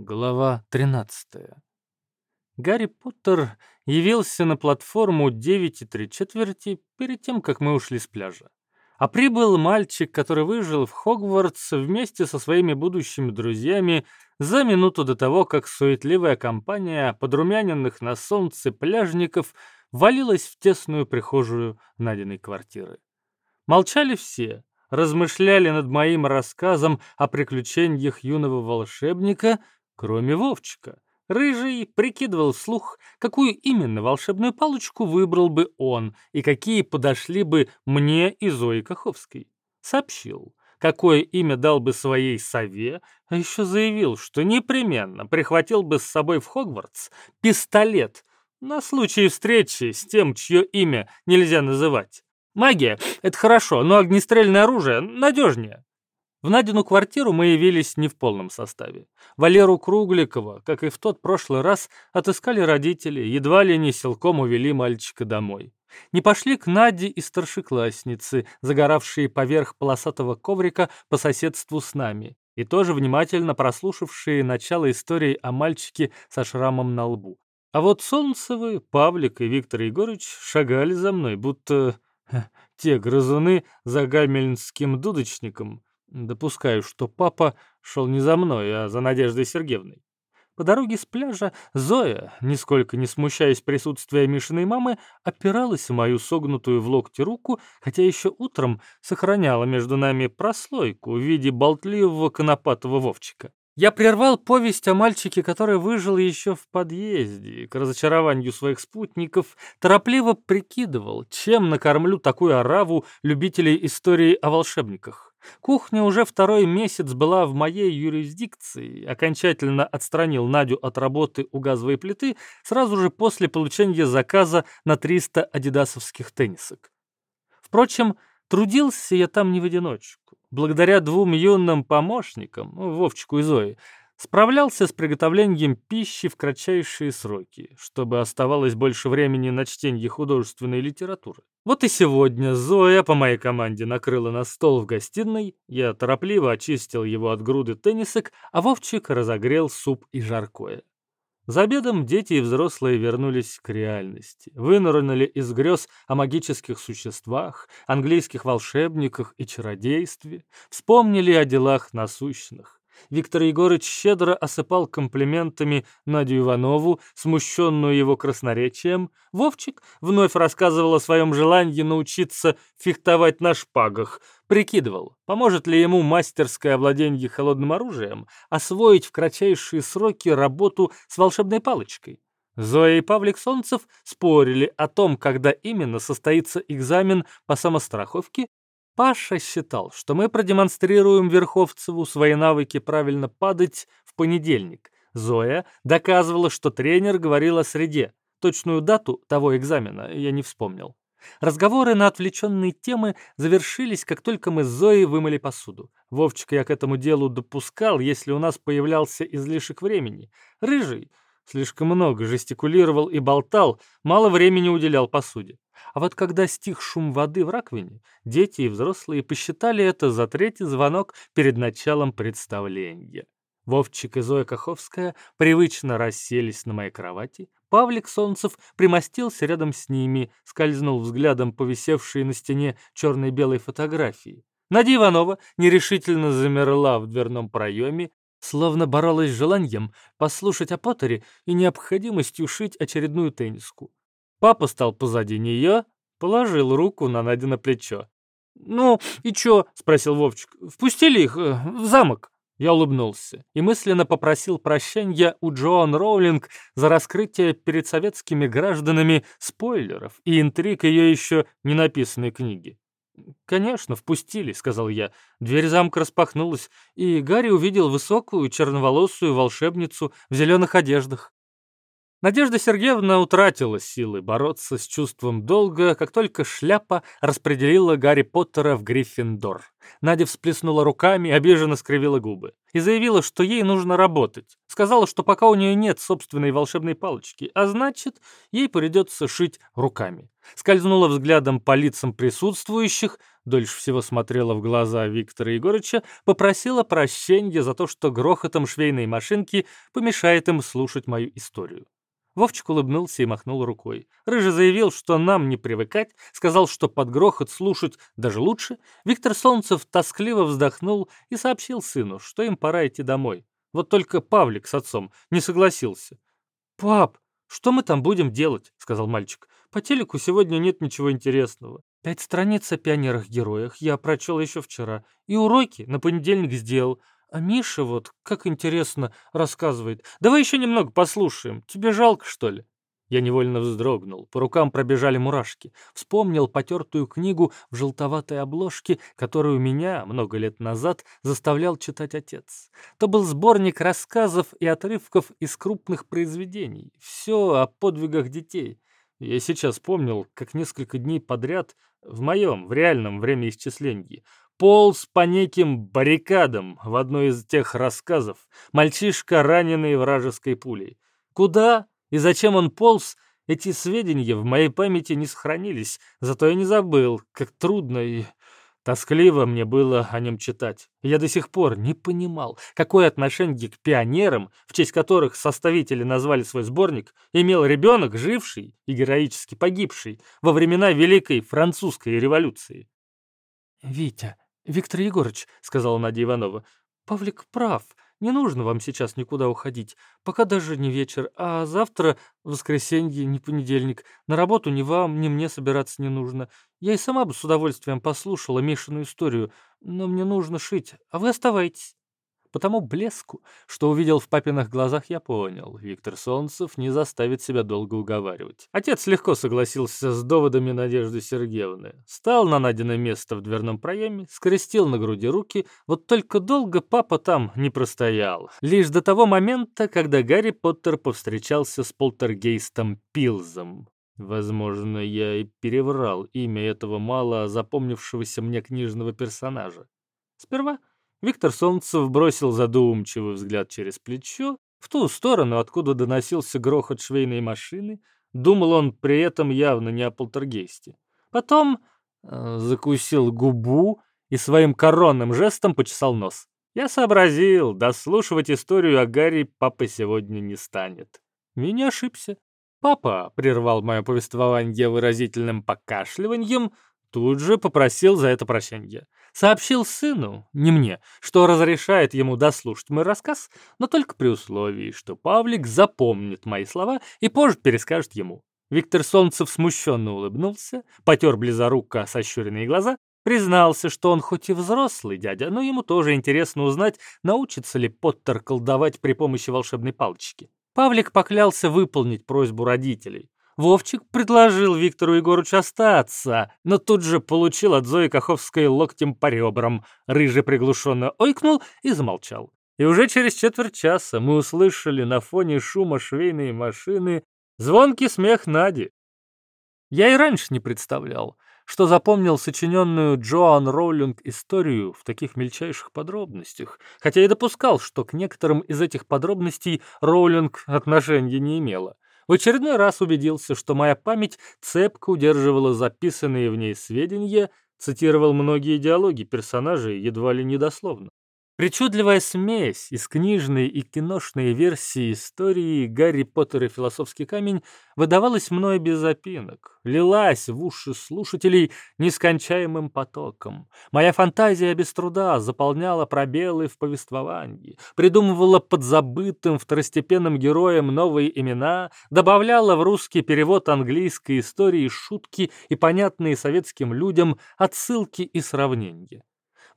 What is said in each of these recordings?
Глава 13. Гарри Поттер явился на платформу 9 и 3 четверти перед тем, как мы ушли с пляжа. А прибыл мальчик, который выжил в Хогвартс вместе со своими будущими друзьями за минуту до того, как суетливая компания подрумяненных на солнце пляжников валилась в тесную прихожую Надиной квартиры. Молчали все, размышляли над моим рассказом о приключениях юного волшебника — кроме Вовчика. Рыжий прикидывал вслух, какую именно волшебную палочку выбрал бы он и какие подошли бы мне и Зои Каховской. Сообщил, какое имя дал бы своей сове, а еще заявил, что непременно прихватил бы с собой в Хогвартс пистолет на случай встречи с тем, чье имя нельзя называть. Магия — это хорошо, но огнестрельное оружие надежнее. В Надину квартиру мы явились не в полном составе. Валеру Кругликова, как и в тот прошлый раз, отыскали родители, едва ли не силком увели мальчика домой. Не пошли к Наде и старшеклассницы, загоравшие поверх полосатого коврика по соседству с нами, и тоже внимательно прослушавшие начало истории о мальчике со шрамом на лбу. А вот Солнцевы, Павлик и Виктор Егорович шагали за мной, будто те грызуны за гамельнским дудочником, Допускаю, что папа шел не за мной, а за Надеждой Сергеевной. По дороге с пляжа Зоя, нисколько не смущаясь присутствия Мишиной мамы, опиралась в мою согнутую в локте руку, хотя еще утром сохраняла между нами прослойку в виде болтливого конопатого Вовчика. Я прервал повесть о мальчике, который выжил еще в подъезде, к разочарованию своих спутников, торопливо прикидывал, чем накормлю такую ораву любителей истории о волшебниках. Кухня уже второй месяц была в моей юрисдикции, окончательно отстранил Надю от работы у газовой плиты сразу же после получения заказа на 300 адидасовских теннисок. Впрочем, трудился я там не в одиночку. Благодаря двум юным помощникам, Вовчику и Зое, справлялся с приготовлением пищи в кратчайшие сроки, чтобы оставалось больше времени на чтение художественной литературы. Вот и сегодня Зоя по моей команде накрыла на стол в гостиной, я торопливо очистил его от груды теннисок, а Вовчик разогрел суп и жаркое. За обедом дети и взрослые вернулись к реальности, вынырнули из грез о магических существах, английских волшебниках и чародействе, вспомнили о делах насущных. Виктор Егорыч щедро осыпал комплиментами Надю Иванову, смущенную его красноречием. Вовчик вновь рассказывал о своем желании научиться фехтовать на шпагах. Прикидывал, поможет ли ему мастерское овладение холодным оружием освоить в кратчайшие сроки работу с волшебной палочкой. Зоя и Павлик Солнцев спорили о том, когда именно состоится экзамен по самостраховке Паша считал, что мы продемонстрируем Верховцеву свои навыки правильно падать в понедельник. Зоя доказывала, что тренер говорил о среде. Точную дату того экзамена я не вспомнил. Разговоры на отвлеченные темы завершились, как только мы с Зоей вымыли посуду. Вовчика я к этому делу допускал, если у нас появлялся излишек времени. Рыжий слишком много жестикулировал и болтал, мало времени уделял посуде. А вот когда стих шум воды в раковине, дети и взрослые посчитали это за третий звонок перед началом представления. Вовчик и Зоя Каховская привычно расселись на моей кровати. Павлик Солнцев примостился рядом с ними, скользнул взглядом по висевшей на стене черно-белой фотографии. Надя Иванова нерешительно замерла в дверном проеме, словно боролась с желанием послушать о Поттере и необходимостью шить очередную тенниску. Папа стал позади нее, положил руку на Надя плечо. «Ну, и чё?» — спросил Вовчик. «Впустили их э, в замок?» Я улыбнулся и мысленно попросил прощения у Джоан Роулинг за раскрытие перед советскими гражданами спойлеров и интриг ее еще не написанной книги. «Конечно, впустили», — сказал я. Дверь замка распахнулась, и Гарри увидел высокую черноволосую волшебницу в зеленых одеждах. Надежда Сергеевна утратила силы бороться с чувством долга, как только шляпа распределила Гарри Поттера в Гриффиндор. Надя всплеснула руками, обиженно скривила губы и заявила, что ей нужно работать. Сказала, что пока у нее нет собственной волшебной палочки, а значит, ей придется шить руками. Скользнула взглядом по лицам присутствующих, дольше всего смотрела в глаза Виктора Егорыча, попросила прощения за то, что грохотом швейной машинки помешает им слушать мою историю. Вовчик улыбнулся и махнул рукой. Рыжий заявил, что нам не привыкать, сказал, что под грохот слушать даже лучше. Виктор Солнцев тоскливо вздохнул и сообщил сыну, что им пора идти домой. Вот только Павлик с отцом не согласился. «Пап, что мы там будем делать?» — сказал мальчик. «По телеку сегодня нет ничего интересного. Пять страниц о пионерах-героях я прочел еще вчера. И уроки на понедельник сделал. А Миша вот, как интересно, рассказывает. Давай еще немного послушаем. Тебе жалко, что ли? Я невольно вздрогнул, по рукам пробежали мурашки. Вспомнил потертую книгу в желтоватой обложке, которую меня много лет назад заставлял читать отец. То был сборник рассказов и отрывков из крупных произведений. Все о подвигах детей. Я сейчас помнил, как несколько дней подряд в моем, в реальном времяисчислении полз по неким баррикадам в одной из тех рассказов. Мальчишка, раненый вражеской пулей. Куда и зачем он полз, эти сведения в моей памяти не сохранились, зато я не забыл, как трудно и тоскливо мне было о нем читать. Я до сих пор не понимал, какое отношение к пионерам, в честь которых составители назвали свой сборник, имел ребенок, живший и героически погибший во времена Великой Французской революции. «Витя, «Виктор Егорыч», — сказала Надя Иванова, — «Павлик прав. Не нужно вам сейчас никуда уходить. Пока даже не вечер, а завтра, воскресенье, не понедельник. На работу ни вам, ни мне собираться не нужно. Я и сама бы с удовольствием послушала Мишину историю, но мне нужно шить, а вы оставайтесь». По тому блеску, что увидел в папиных глазах, я понял. Виктор Солнцев не заставит себя долго уговаривать. Отец легко согласился с доводами Надежды Сергеевны. Стал на Надино место в дверном проеме, скрестил на груди руки, вот только долго папа там не простоял. Лишь до того момента, когда Гарри Поттер повстречался с полтергейстом Пилзом. Возможно, я и переврал имя этого мало запомнившегося мне книжного персонажа. Сперва Виктор Солнцев бросил задумчивый взгляд через плечо в ту сторону, откуда доносился грохот швейной машины. Думал он при этом явно не о полтергейсте. Потом э, закусил губу и своим коронным жестом почесал нос. Я сообразил, дослушивать историю о Гарри папа сегодня не станет. Меня ошибся. Папа прервал мое повествование выразительным покашливанием, тут же попросил за это прощения. Сообщил сыну, не мне, что разрешает ему дослушать мой рассказ, но только при условии, что Павлик запомнит мои слова и позже перескажет ему. Виктор Солнцев смущенно улыбнулся, потер близоруко сощуренные глаза, признался, что он хоть и взрослый дядя, но ему тоже интересно узнать, научится ли Поттер колдовать при помощи волшебной палочки. Павлик поклялся выполнить просьбу родителей. Вовчик предложил Виктору Егорычу остаться, но тут же получил от Зои Каховской локтем по ребрам. Рыжий приглушенно ойкнул и замолчал. И уже через четверть часа мы услышали на фоне шума швейной машины звонкий смех Нади. Я и раньше не представлял, что запомнил сочиненную Джоан Роулинг историю в таких мельчайших подробностях, хотя и допускал, что к некоторым из этих подробностей Роулинг отношения не имела. В очередной раз убедился, что моя память цепко удерживала записанные в ней сведения, цитировал многие диалоги персонажей едва ли недословно. Причудливая смесь из книжной и киношной версии истории «Гарри Поттер и философский камень» выдавалась мной без опинок, лилась в уши слушателей нескончаемым потоком. Моя фантазия без труда заполняла пробелы в повествовании, придумывала подзабытым второстепенным героям новые имена, добавляла в русский перевод английской истории шутки и понятные советским людям отсылки и сравнения.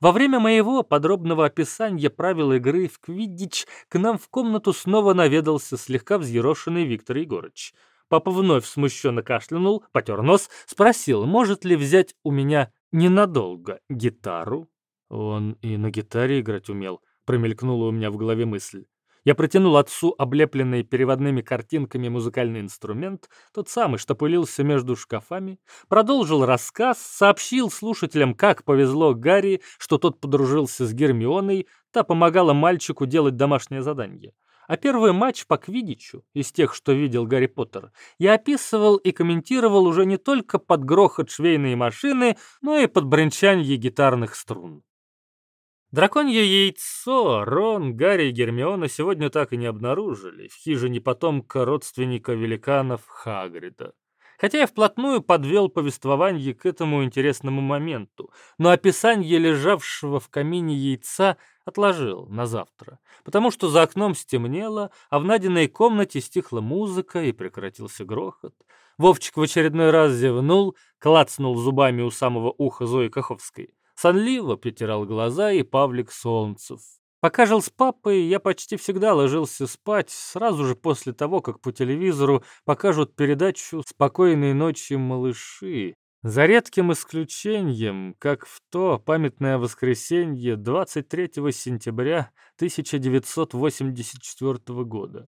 Во время моего подробного описания правил игры в квиддич к нам в комнату снова наведался слегка взъерошенный Виктор Егорыч. Папа вновь смущенно кашлянул, потер нос, спросил, может ли взять у меня ненадолго гитару. Он и на гитаре играть умел, промелькнула у меня в голове мысль. Я протянул отцу облепленный переводными картинками музыкальный инструмент, тот самый, что пылился между шкафами, продолжил рассказ, сообщил слушателям, как повезло Гарри, что тот подружился с Гермионой, та помогала мальчику делать домашнее задание. А первый матч по квиддичу, из тех, что видел Гарри Поттер, я описывал и комментировал уже не только под грохот швейной машины, но и под бренчанье гитарных струн. Драконье яйцо Рон, Гарри и Гермиона сегодня так и не обнаружили в хижине потомка родственника великанов Хагрида. Хотя я вплотную подвел повествование к этому интересному моменту, но описание лежавшего в камине яйца отложил на завтра, потому что за окном стемнело, а в Надиной комнате стихла музыка и прекратился грохот. Вовчик в очередной раз зевнул, клацнул зубами у самого уха Зои Каховской. Сонливо притирал глаза и Павлик Солнцев. Пока жил с папой, я почти всегда ложился спать сразу же после того, как по телевизору покажут передачу «Спокойной ночи, малыши». За редким исключением, как в то памятное воскресенье 23 сентября 1984 года.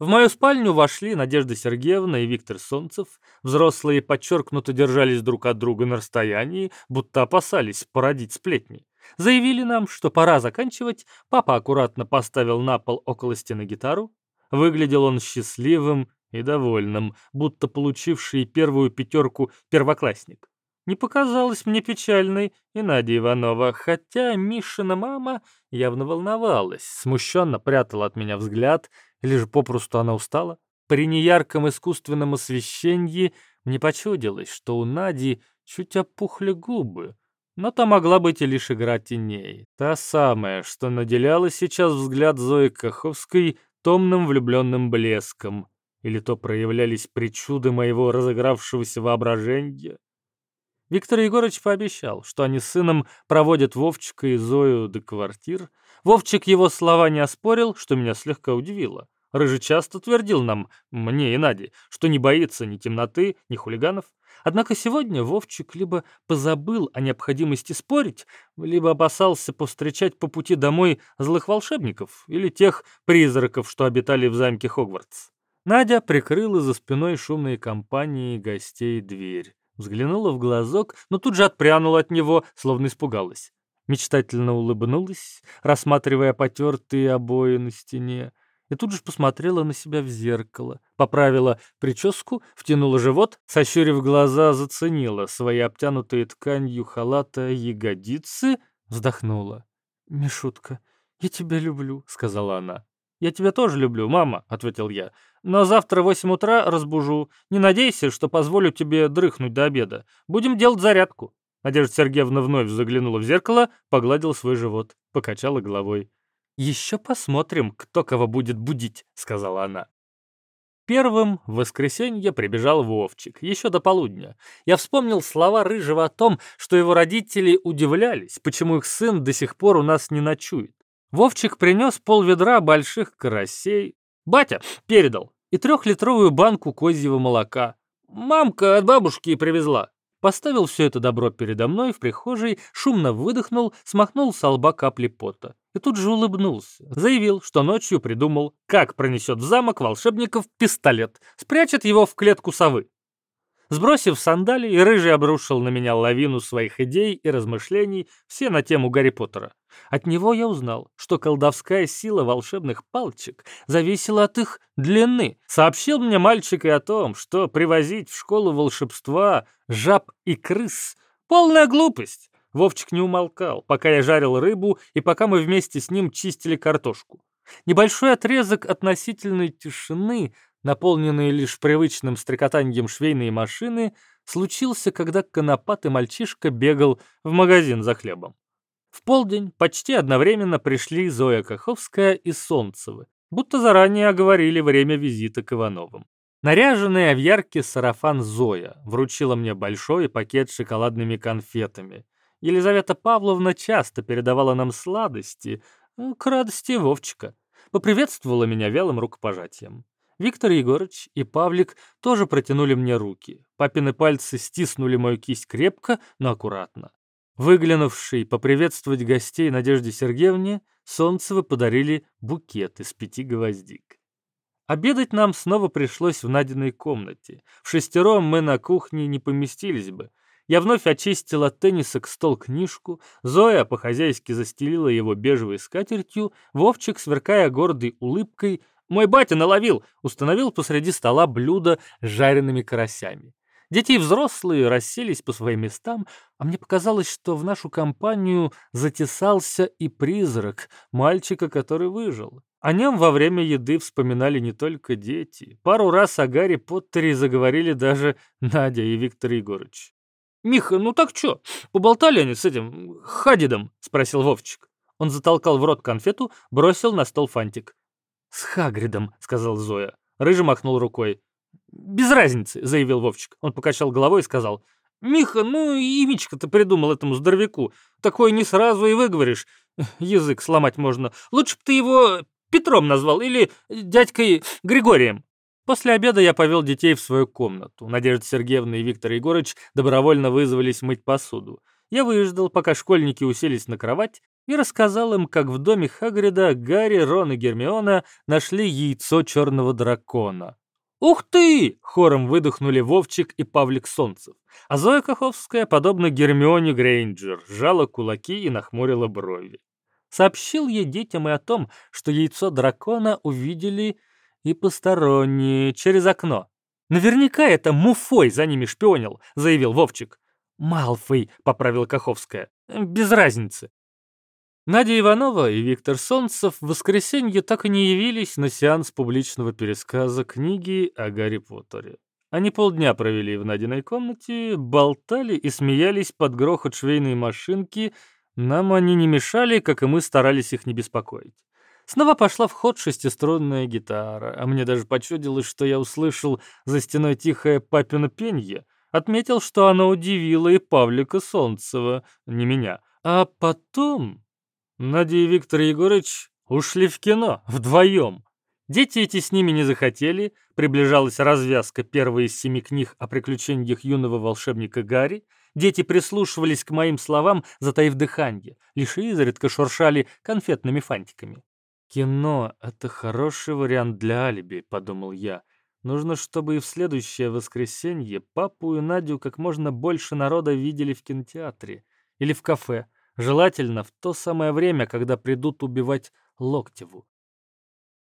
В мою спальню вошли Надежда Сергеевна и Виктор Солнцев. Взрослые подчеркнуто держались друг от друга на расстоянии, будто опасались породить сплетни. Заявили нам, что пора заканчивать. Папа аккуратно поставил на пол около стены гитару. Выглядел он счастливым и довольным, будто получивший первую пятерку первоклассник. Не показалось мне печальной и Надя Иванова, хотя Мишина мама явно волновалась, смущенно прятала от меня взгляд или же попросту она устала? При неярком искусственном освещении мне почудилось, что у Нади чуть опухли губы, но то могла быть и лишь игра теней. Та самая, что наделяла сейчас взгляд Зои Каховской томным влюбленным блеском. Или то проявлялись причуды моего разыгравшегося воображения. Виктор Егорович пообещал, что они с сыном проводят Вовчика и Зою до квартир. Вовчик его слова не оспорил, что меня слегка удивило. Рыжий часто твердил нам, мне и Наде, что не боится ни темноты, ни хулиганов. Однако сегодня Вовчик либо позабыл о необходимости спорить, либо опасался повстречать по пути домой злых волшебников или тех призраков, что обитали в замке Хогвартс. Надя прикрыла за спиной шумной компании гостей дверь. Взглянула в глазок, но тут же отпрянула от него, словно испугалась. Мечтательно улыбнулась, рассматривая потертые обои на стене и тут же посмотрела на себя в зеркало, поправила прическу, втянула живот, сощурив глаза, заценила свои обтянутые тканью халата ягодицы, вздохнула. «Мишутка, я тебя люблю», — сказала она. «Я тебя тоже люблю, мама», — ответил я. «Но завтра в восемь утра разбужу. Не надейся, что позволю тебе дрыхнуть до обеда. Будем делать зарядку». Надежда Сергеевна вновь заглянула в зеркало, погладила свой живот, покачала головой. «Еще посмотрим, кто кого будет будить», — сказала она. Первым в воскресенье прибежал Вовчик, еще до полудня. Я вспомнил слова Рыжего о том, что его родители удивлялись, почему их сын до сих пор у нас не ночует. Вовчик принес полведра больших карасей. Батя передал. И трехлитровую банку козьего молока. Мамка от бабушки привезла. Поставил все это добро передо мной в прихожей, шумно выдохнул, смахнул с лба капли пота. И тут же улыбнулся. Заявил, что ночью придумал, как пронесет в замок волшебников пистолет, спрячет его в клетку совы. Сбросив сандалии, Рыжий обрушил на меня лавину своих идей и размышлений, все на тему Гарри Поттера. От него я узнал, что колдовская сила волшебных палочек зависела от их длины. Сообщил мне мальчик и о том, что привозить в школу волшебства жаб и крыс — полная глупость. Вовчик не умолкал, пока я жарил рыбу и пока мы вместе с ним чистили картошку. Небольшой отрезок относительной тишины наполненные лишь привычным стрекотанием швейной машины, случился, когда конопатый мальчишка бегал в магазин за хлебом. В полдень почти одновременно пришли Зоя Каховская и Солнцевы, будто заранее оговорили время визита к Ивановым. Наряженная в яркий сарафан Зоя вручила мне большой пакет с шоколадными конфетами. Елизавета Павловна часто передавала нам сладости, э, к радости Вовчика. Поприветствовала меня вялым рукопожатием. Виктор Егорыч и Павлик тоже протянули мне руки. Папины пальцы стиснули мою кисть крепко, но аккуратно. Выглянувший поприветствовать гостей Надежде Сергеевне, Солнцевы подарили букет из пяти гвоздик. Обедать нам снова пришлось в Надиной комнате. В шестером мы на кухне не поместились бы. Я вновь очистил от теннисок стол книжку, Зоя по-хозяйски застелила его бежевой скатертью, Вовчик, сверкая гордой улыбкой, «Мой батя наловил!» установил посреди стола блюдо с жареными карасями. Дети и взрослые расселись по своим местам, а мне показалось, что в нашу компанию затесался и призрак мальчика, который выжил. О нем во время еды вспоминали не только дети. Пару раз о Гарри Поттере заговорили даже Надя и Виктор Егорыч. «Миха, ну так чё, поболтали они с этим Хадидом?» — спросил Вовчик. Он затолкал в рот конфету, бросил на стол фантик. «С Хагридом», — сказал Зоя. Рыжий махнул рукой. «Без разницы», — заявил Вовчик. Он покачал головой и сказал. «Миха, ну имечко ты придумал этому здоровяку. Такое не сразу и выговоришь. Язык сломать можно. Лучше бы ты его Петром назвал или дядькой Григорием». После обеда я повел детей в свою комнату. Надежда Сергеевна и Виктор Егорыч добровольно вызвались мыть посуду. Я выждал, пока школьники уселись на кровать, и рассказал им, как в доме Хагрида Гарри, Рон и Гермиона нашли яйцо черного дракона. «Ух ты!» — хором выдохнули Вовчик и Павлик Солнцев. А Зоя Каховская, подобно Гермионе Грейнджер, сжала кулаки и нахмурила брови. Сообщил ей детям и о том, что яйцо дракона увидели и посторонние через окно. «Наверняка это Муфой за ними шпионил», — заявил Вовчик. «Малфой», — поправила Каховская. «Без разницы». Надя Иванова и Виктор Солнцев в воскресенье так и не явились на сеанс публичного пересказа книги о Гарри Поттере. Они полдня провели в Надиной комнате, болтали и смеялись под грохот швейной машинки. Нам они не мешали, как и мы старались их не беспокоить. Снова пошла в ход шестиструнная гитара, а мне даже почудилось, что я услышал за стеной тихое папино пенье. Отметил, что она удивила и Павлика Солнцева, не меня. А потом Надя и Виктор Егорыч ушли в кино вдвоем. Дети эти с ними не захотели, приближалась развязка первой из семи книг о приключениях юного волшебника Гарри, дети прислушивались к моим словам, затаив дыханье, лишь изредка шуршали конфетными фантиками. «Кино — это хороший вариант для алиби», — подумал я. «Нужно, чтобы и в следующее воскресенье папу и Надю как можно больше народа видели в кинотеатре или в кафе, желательно в то самое время, когда придут убивать Локтеву».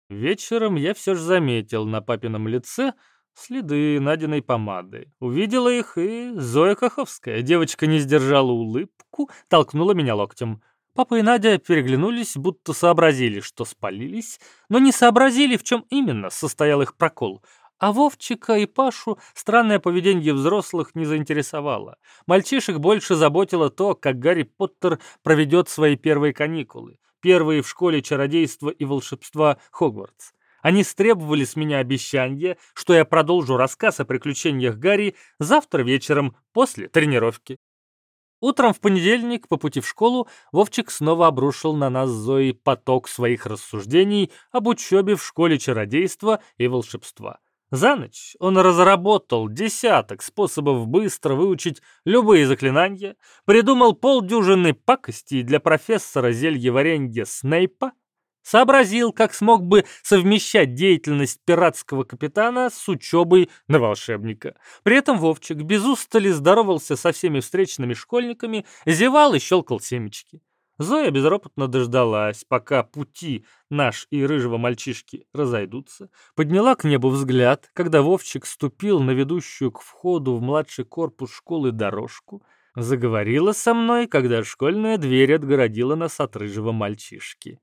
Вечером я все же заметил на папином лице следы Надиной помады. Увидела их и Зоя Каховская. Девочка не сдержала улыбку, толкнула меня локтем. Папа и Надя переглянулись, будто сообразили, что спалились, но не сообразили, в чем именно состоял их прокол. А Вовчика и Пашу странное поведение взрослых не заинтересовало. Мальчишек больше заботило то, как Гарри Поттер проведет свои первые каникулы, первые в школе чародейства и волшебства Хогвартс. Они стребовали с меня обещания, что я продолжу рассказ о приключениях Гарри завтра вечером после тренировки. Утром в понедельник, по пути в школу, Вовчик снова обрушил на нас Зои поток своих рассуждений об учебе в школе чародейства и волшебства. За ночь он разработал десяток способов быстро выучить любые заклинания, придумал полдюжины пакостей для профессора зельеваренья Снейпа, сообразил, как смог бы совмещать деятельность пиратского капитана с учебой на волшебника. При этом Вовчик без устали здоровался со всеми встречными школьниками, зевал и щелкал семечки. Зоя безропотно дождалась, пока пути наш и рыжего мальчишки разойдутся, подняла к небу взгляд, когда Вовчик ступил на ведущую к входу в младший корпус школы дорожку, заговорила со мной, когда школьная дверь отгородила нас от рыжего мальчишки.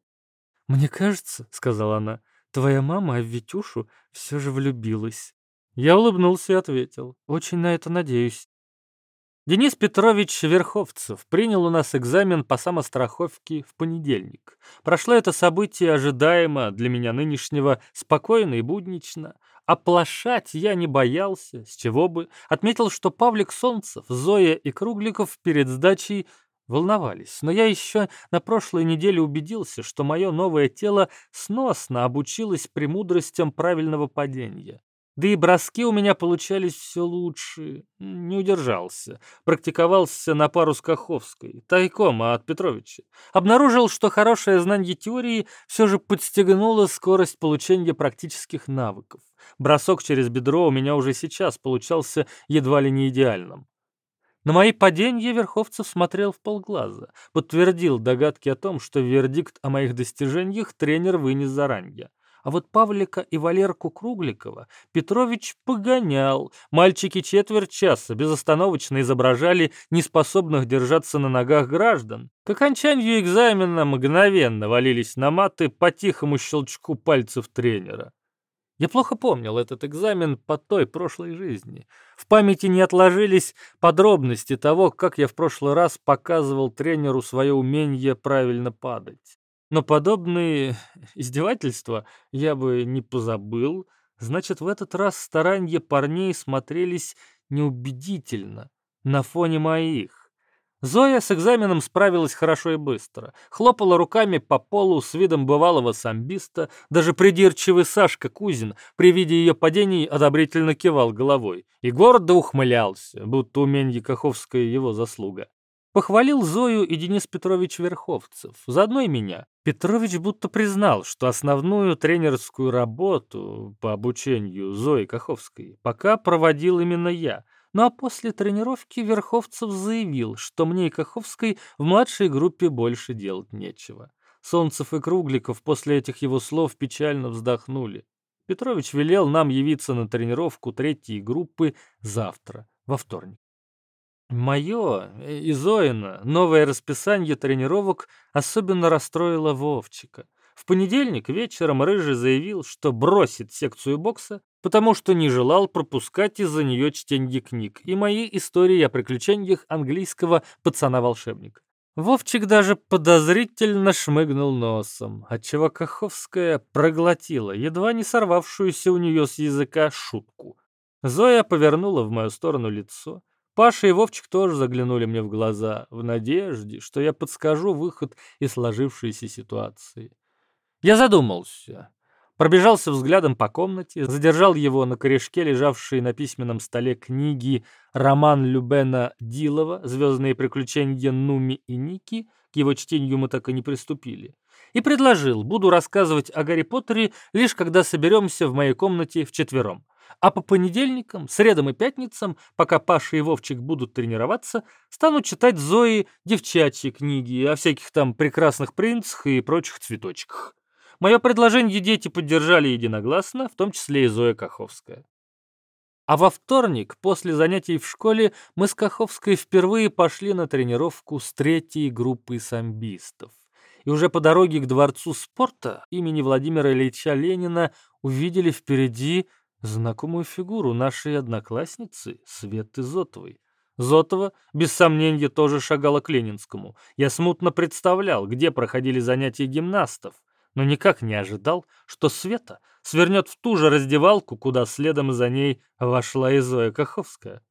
«Мне кажется, — сказала она, — твоя мама в Витюшу все же влюбилась». Я улыбнулся и ответил, «Очень на это надеюсь». Денис Петрович Верховцев принял у нас экзамен по самостраховке в понедельник. Прошло это событие ожидаемо для меня нынешнего, спокойно и буднично. Оплошать я не боялся, с чего бы. Отметил, что Павлик Солнцев, Зоя и Кругликов перед сдачей волновались, но я еще на прошлой неделе убедился, что мое новое тело сносно обучилось премудростям правильного падения. Да и броски у меня получались все лучше. Не удержался. Практиковался на пару с Каховской, тайком от Петровича. Обнаружил, что хорошее знание теории все же подстегнуло скорость получения практических навыков. Бросок через бедро у меня уже сейчас получался едва ли не идеальным. На мои падения Верховцев смотрел в полглаза, подтвердил догадки о том, что вердикт о моих достижениях тренер вынес заранее. А вот Павлика и Валерку Кругликова Петрович погонял. Мальчики четверть часа безостановочно изображали неспособных держаться на ногах граждан. К окончанию экзамена мгновенно валились на маты по тихому щелчку пальцев тренера. Я плохо помнил этот экзамен по той прошлой жизни. В памяти не отложились подробности того, как я в прошлый раз показывал тренеру свое умение правильно падать. Но подобные издевательства я бы не позабыл. Значит, в этот раз старания парней смотрелись неубедительно на фоне моих. Зоя с экзаменом справилась хорошо и быстро. Хлопала руками по полу с видом бывалого самбиста. Даже придирчивый Сашка Кузин при виде ее падений одобрительно кивал головой и гордо ухмылялся, будто умение Каховская его заслуга. Похвалил Зою и Денис Петрович Верховцев, заодно и меня. Петрович будто признал, что основную тренерскую работу по обучению Зои Каховской пока проводил именно я — ну а после тренировки Верховцев заявил, что мне и Каховской в младшей группе больше делать нечего. Солнцев и Кругликов после этих его слов печально вздохнули. Петрович велел нам явиться на тренировку третьей группы завтра, во вторник. Мое и Зоина новое расписание тренировок особенно расстроило Вовчика. В понедельник вечером Рыжий заявил, что бросит секцию бокса потому что не желал пропускать из-за нее чтение книг и мои истории о приключениях английского пацана-волшебника. Вовчик даже подозрительно шмыгнул носом, отчего Каховская проглотила, едва не сорвавшуюся у нее с языка шутку. Зоя повернула в мою сторону лицо. Паша и Вовчик тоже заглянули мне в глаза, в надежде, что я подскажу выход из сложившейся ситуации. Я задумался. Пробежался взглядом по комнате, задержал его на корешке, лежавшей на письменном столе книги роман Любена Дилова «Звездные приключения Нуми и Ники», к его чтению мы так и не приступили, и предложил, буду рассказывать о Гарри Поттере лишь когда соберемся в моей комнате вчетвером. А по понедельникам, средам и пятницам, пока Паша и Вовчик будут тренироваться, стану читать Зои девчачьи книги о всяких там прекрасных принцах и прочих цветочках. Мое предложение дети поддержали единогласно, в том числе и Зоя Каховская. А во вторник, после занятий в школе, мы с Каховской впервые пошли на тренировку с третьей группой самбистов. И уже по дороге к Дворцу спорта имени Владимира Ильича Ленина увидели впереди знакомую фигуру нашей одноклассницы Светы Зотовой. Зотова, без сомнения, тоже шагала к Ленинскому. Я смутно представлял, где проходили занятия гимнастов но никак не ожидал, что Света свернет в ту же раздевалку, куда следом за ней вошла и Зоя Каховская.